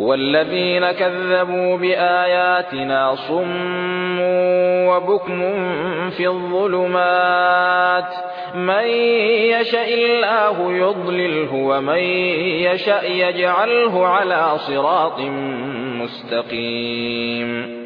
والذين كذبوا بآياتنا صم وبكم في الظلمات. من يشاء الله يضلله ومن يشاء يجعله على صراط مستقيم.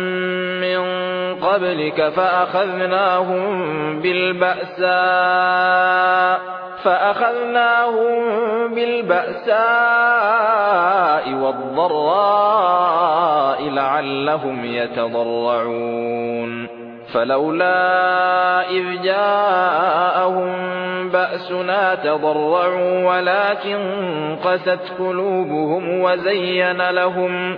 قبلك فأخذناهم بالبأساء فأخذناهم بالبأساء والضراء لعلهم يتضرعون. فلولا إذ جاءهم بأسنا تضرعوا ولكن قست قلوبهم وزين لهم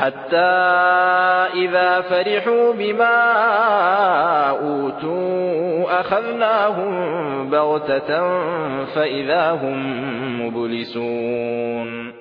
حتى إذا فرحوا بما أوتوا أخذناهم بغتة فإذا هم مبلسون.